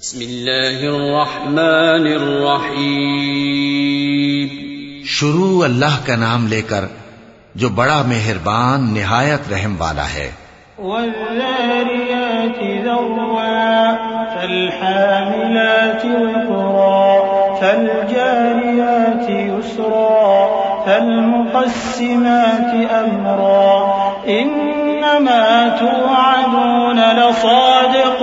بسم الله الرحمن الرحيم. شروع الله کا نام لے کر جو بڑا مہربان نہایت رحم والا ہے۔ والذاريات ذروا فالحاملات وقرا فالجاريات يسرا فالمقسمات أمرا إنما توعدون لصادق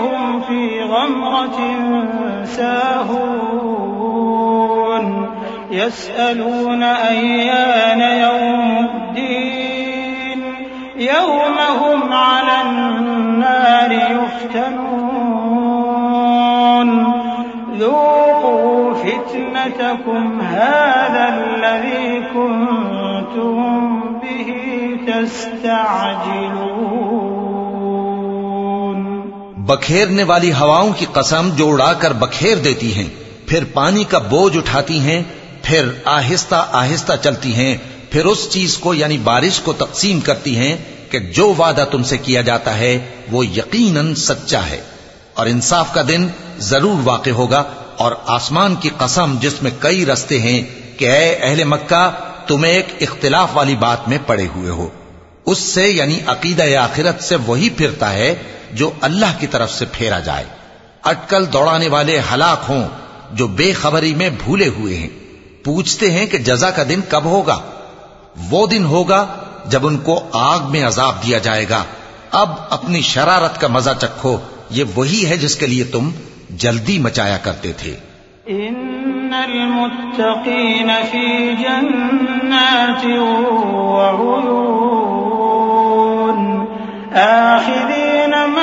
هم في غمرة ساهون. يسألون أيان يوم الدين. يوم هم على النار يفتنون. ذوقوا فتنتكم هذا الذي كنتم به تستعجلون. بکھیرنے والی ہواؤں کی قسم جو اڑا کر بکھیر دیتی ہیں، پھر پانی کا بوجھ اٹھاتی ہیں، پھر آہستہ آہستہ چلتی ہیں، پھر اس چیز کو یعنی بارش کو تقسیم کرتی ہیں کہ جو وعدہ تم سے کیا جاتا ہے، وہ یقیناً سچا ہے۔ اور انصاف کا دن ضرور واقع ہوگا اور آسمان کی قسم جس میں کئی رستے ہیں کہ اے اہل مکہ، تم ایک اختلاف والی بات میں پڑے ہوئے ہو۔ اس سے یعنی عقیدہ آخرت سے وہی پھرتا ہے جو اللہ کی طرف سے پھیرا جائے۔ اٹکل دوڑانے والے ہلاک ہوں جو بے خبری میں بھولے ہوئے ہیں۔ پوچھتے ہیں کہ جزا کا دن کب ہوگا۔ وہ دن ہوگا جب ان کو آگ میں عذاب دیا جائے گا۔ اب اپنی شرارت کا مزہ چکھو۔ یہ وہی ہے جس کے لیے تم جلدی مچایا کرتے تھے۔ إن المتقين في جنات وعيون آخذين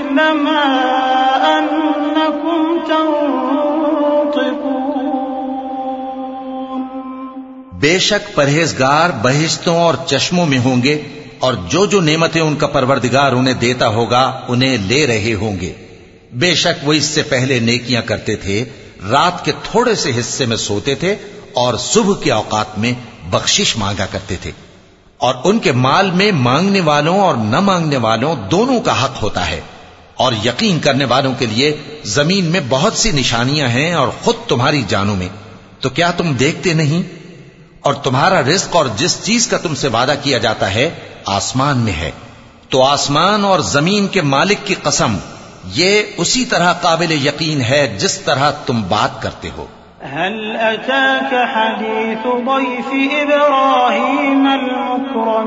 مثل ما أنكم تنطقون. بے شک پرہیزگار بہشتوں اور چشموں میں ہوں گے اور جو جو نعمتیں ان کا پروردگار انہیں دیتا ہوگا انہیں لے رہے ہوں گے۔ بے شک وہ اس سے پہلے نیکیاں کرتے تھے، رات کے تھوڑے سے حصے میں سوتے تھے اور صبح کے اوقات میں بخشش مانگا کرتے تھے۔ اور ان کے مال میں مانگنے والوں اور نہ مانگنے والوں دونوں کا حق ہوتا ہے۔ اور یقین کرنے والوں کے لیے زمین میں بہت سی نشانیاں ہیں اور خود تمہاری جانوں میں۔ تو کیا تم دیکھتے نہیں؟ اور تمہارا رزق اور جس چیز کا تم سے وعدہ کیا جاتا ہے، آسمان میں ہے۔ تو آسمان اور زمین کے مالک کی قسم، یہ اسی طرح قابل یقین ہے جس طرح تم بات کرتے ہو۔ هل أتاك حديث ضيف إبراهيم المكرمين؟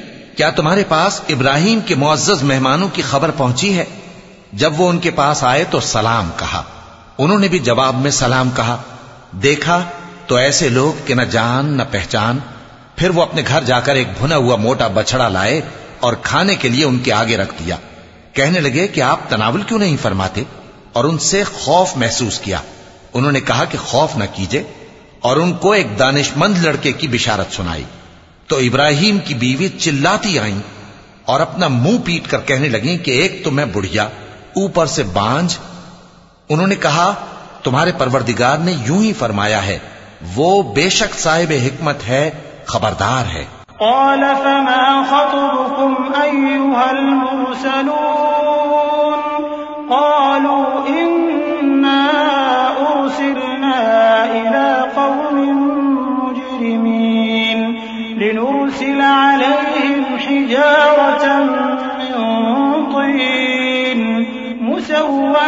کیا تمہارے پاس ابراہیم کے معزز مہمانوں کی خبر پہنچی ہے؟ جب وہ ان کے پاس آئے تو سلام کہا۔ انہوں نے بھی جواب میں سلام کہا۔ دیکھا تو ایسے لوگ کہ نہ جان، نہ پہچان۔ پھر وہ اپنے گھر جا کر ایک بھنا ہوا موٹا بچڑا لائے اور کھانے کے لیے ان کے آگے رکھ دیا۔ کہنے لگے کہ آپ تناول کیوں نہیں فرماتے؟ اور ان سے خوف محسوس کیا۔ انہوں نے کہا کہ خوف نہ کیجے اور ان کو ایک دانش مند لڑکے کی بشارت سنائی۔ تو ابراہیم کی بیوی چلاتی آئیں اور اپنا منہ پیٹ کر کہنے لگیں کہ ایک تو میں بڑھیا، اوپر سے بانج انہوں نے کہا، تمہارے پروردگار نے یوں ہی فرمایا ہے، وہ بے شک صاحب حکمت ہے، خبردار ہے۔ قال، فما خطبكم أيها المرسلون؟ قالوا إنا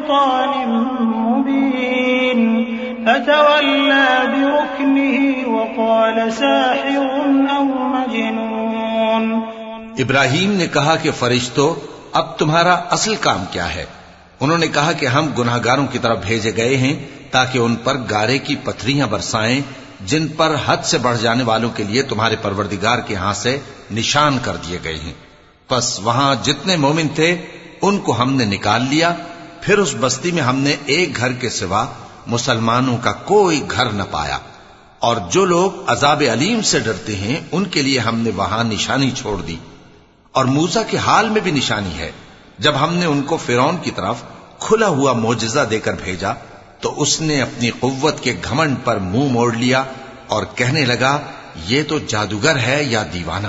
بسلطان مبين. فتولى بركنه وقال ساحر أو مجنون. ابراہیم نے کہا کہ فرشتو، اب تمہارا اصل کام کیا ہے؟ انہوں نے کہا کہ ہم گناہ گاروں کی طرف بھیجے گئے ہیں تاکہ ان پر گارے کی پتھریاں برسائیں، جن پر حد سے بڑھ جانے والوں کے لیے تمہارے پروردگار کے ہاں سے نشان کر دیے گئے ہیں۔ پس وہاں جتنے مومن تھے، ان کو ہم نے نکال لیا پھر اس بستی میں ہم نے ایک گھر کے سوا مسلمانوں کا کوئی گھر نہ پایا۔ اور جو لوگ عذاب علیم سے ڈرتے ہیں، ان کے لیے ہم نے وہاں نشانی چھوڑ دی۔ اور موسا کے حال میں بھی نشانی ہے۔ جب ہم نے ان کو فرون کی طرف کھلا ہوا موجزہ دے کر بھیجا، تو اس نے اپنی قوت کے گھمنڈ پر منہ موڑ لیا اور کہنے لگا، یہ تو جادوگر ہے یا دیوانہ۔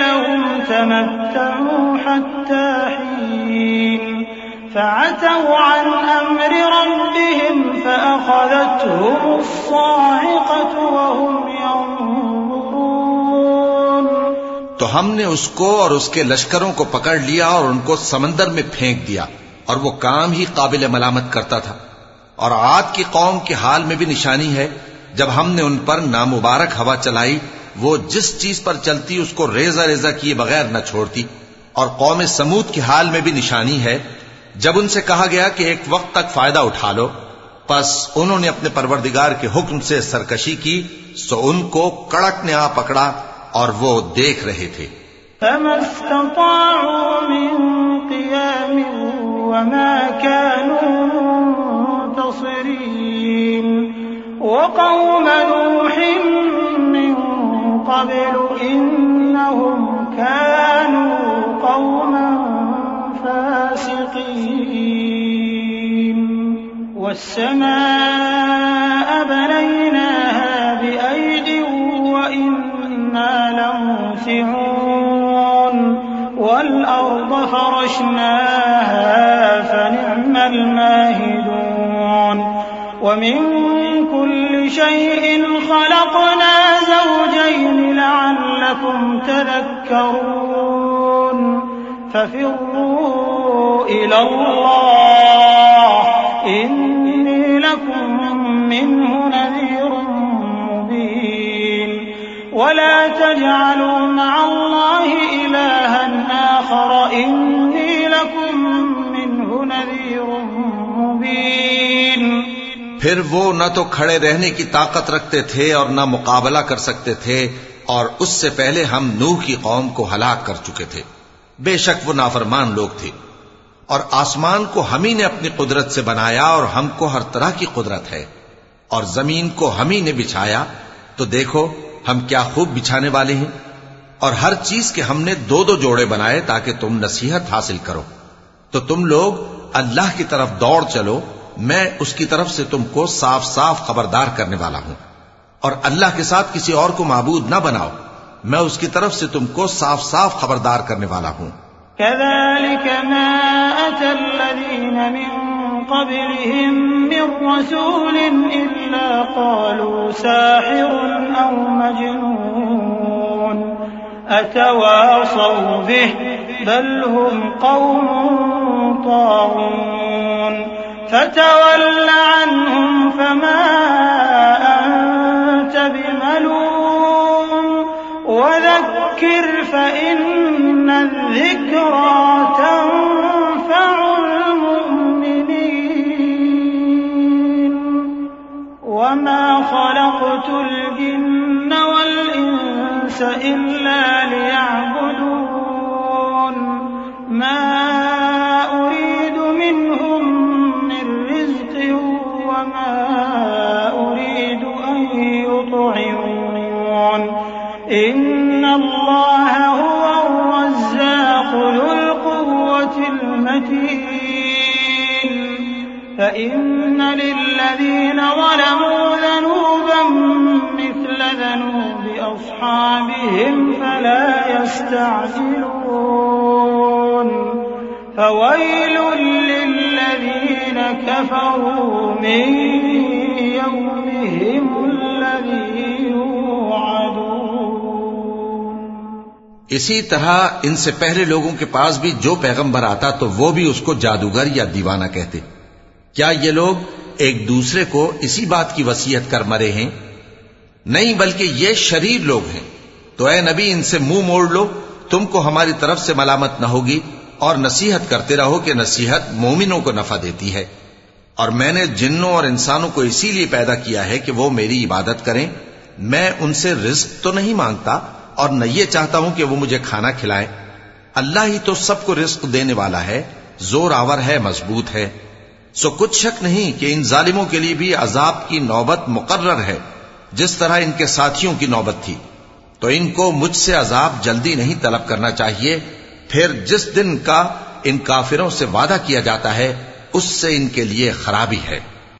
لهم تمتعوا حتى حين فعتوا عن أمر ربهم فأخذتهم الصاعقة وهم ينظرون. تو ہم نے اس کو اور اس کے لشکروں کو پکڑ لیا اور ان کو سمندر میں پھینک دیا اور وہ کام ہی قابل ملامت کرتا تھا۔ اور عاد کی قوم کے حال میں بھی نشانی ہے جب ہم نے ان پر نامبارک ہوا چلائی وہ جس چیز پر چلتی اس کو ریزہ ریزہ کیے بغیر نہ چھوڑتی۔ اور قوم سمود کے حال میں بھی نشانی ہے۔ جب ان سے کہا گیا کہ ایک وقت تک فائدہ اٹھا لو، پس انہوں نے اپنے پروردگار کے حکم سے سرکشی کی، سو ان کو کڑک نے آ پکڑا اور وہ دیکھ رہے تھے۔ فما استطاعوا من قيام وما كانوا منتصرين وقوم نوح قبل إنهم كانوا قوما فاسقين. والسماء بنيناها بأيد وإنا لموسعون. والأرض فرشناها فنعم الماهدون. ومن كل شيء خلقنا لعلكم تذكرون ففروا إلى الله. إني لكم منه نذير مبين. ولا تجعلوا مع الله إلها آخر. إني لكم منه نذير مبين. پھر وہ نہ تو کھڑے رہنے کی طاقت رکھتے تھے اور نہ مقابلہ کر سکتے تھے اور اس سے پہلے ہم نوح کی قوم کو ہلاک کر چکے تھے۔ بے شک وہ نافرمان لوگ تھے۔ اور آسمان کو ہم ہی نے اپنی قدرت سے بنایا اور ہم کو ہر طرح کی قدرت ہے۔ اور زمین کو ہم ہی نے بچھایا۔ تو دیکھو ہم کیا خوب بچھانے والے ہیں۔ اور ہر چیز کے ہم نے دو دو جوڑے بنائے تاکہ تم نصیحت حاصل کرو۔ تو تم لوگ اللہ کی طرف دوڑ چلو، میں اس کی طرف سے تم کو صاف صاف خبردار کرنے والا ہوں۔ اور اللہ کے ساتھ کسی اور کو معبود نہ بناؤ۔ میں اس کی طرف سے تم کو صاف صاف خبردار کرنے والا ہوں۔ كذلك ما أتى الذين من قبلهم من رسول إلا قالوا ساحر أو مجنون۔ أتواصوا به؟ بل هم قوم طاغون۔ فتول عنهم فما أنت بملوم وذكر فإن الذكرى تنفع المؤمنين. وما خلقت الجن والإنس إلا فإن للذين ظلموا ذنوبا مثل ذنوب أصحابهم فلا يستعجلون فويل للذين كفروا من يومهم الذي يوعدون اسی طرح ان سے پہلے لوگوں کے پاس بھی جو پیغمبر آتا تو وہ بھی اس کو جادوگر یا دیوانہ کہتے۔ کیا یہ لوگ ایک دوسرے کو اسی بات کی وسیعت کر مرے ہیں؟ نہیں، بلکہ یہ شریر لوگ ہیں۔ تو اے نبی، ان سے منہ موڑ لو۔ تم کو ہماری طرف سے ملامت نہ ہوگی اور نصیحت کرتے رہو کہ نصیحت مومنوں کو نفع دیتی ہے۔ اور میں نے جنوں اور انسانوں کو اسی لیے پیدا کیا ہے کہ وہ میری عبادت کریں۔ میں ان سے رزق تو نہیں مانگتا اور نہ یہ چاہتا ہوں کہ وہ مجھے کھانا کھلائیں۔ اللہ ہی تو سب کو رزق دینے والا ہے، زور آور ہے، مضبوط ہے۔ سو کچھ شک نہیں کہ ان ظالموں کے لیے بھی عذاب کی نوبت مقرر ہے، جس طرح ان کے ساتھیوں کی نوبت تھی۔ تو ان کو مجھ سے عذاب جلدی نہیں طلب کرنا چاہیے۔ پھر جس دن کا ان کافروں سے وعدہ کیا جاتا ہے، اس سے ان کے لیے خرابی ہے۔